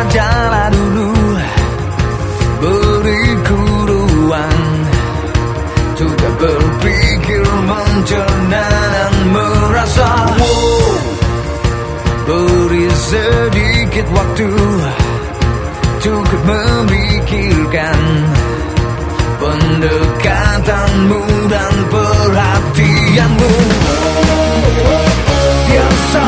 sajalah dulu Beriku ruang Juga berpikir mencerna dan merasa. Wow, Beri sedikit waktu Cukup memikirkan Pendekatanmu dan perhatianmu. Biasa